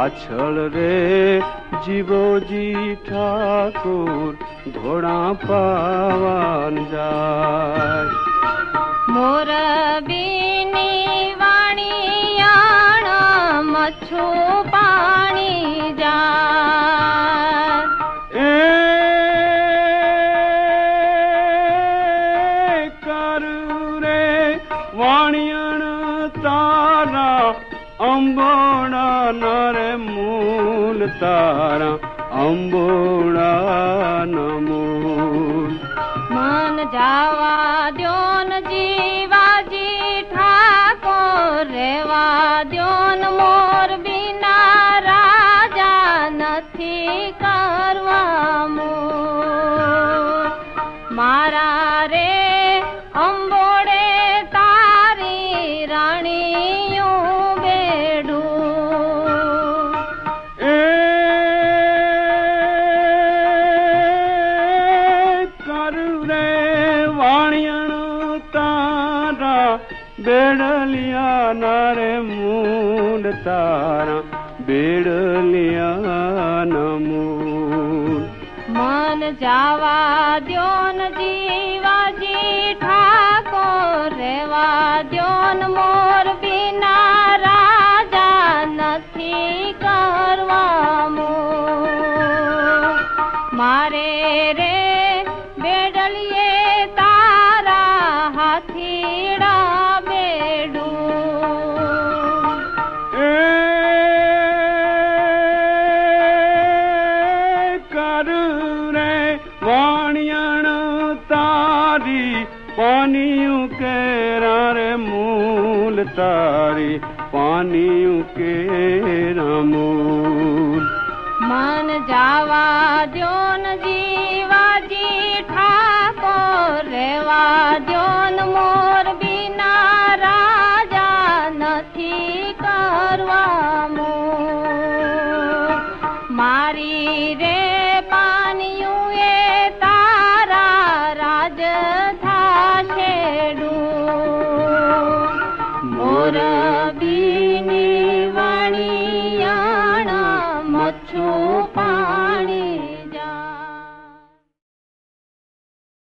আছল রে জীবজি ঠাকুর ঘোড়া পাওয়ান যায় মোর Oh, no. અંબોડા નરે મૂલ તારા અંબોણા નમો મન. જાવા દ્યોન જીવાજી ઠાકોર, રેવા દ્યોન મોર બિના રાજા, નથી કરવા મો મારા રે તારા બેડલિયા નારે મૂળ તારા બેડલિયા નમૂલ મન જાવા દ્યોન જીવાજી ઠાકોર રેવા દ્યોન મોર બિના રાજા નથી કરવા મો મારે રે બેડલીએ પાણીયું કેરા રે મૂલ તારી પાણીયું કેરા મૂલ. મન જાવા દ્યોન જીવાજી ઠાકોર રેવા દ્યોન મોર બિના રાજા નથી. ण मु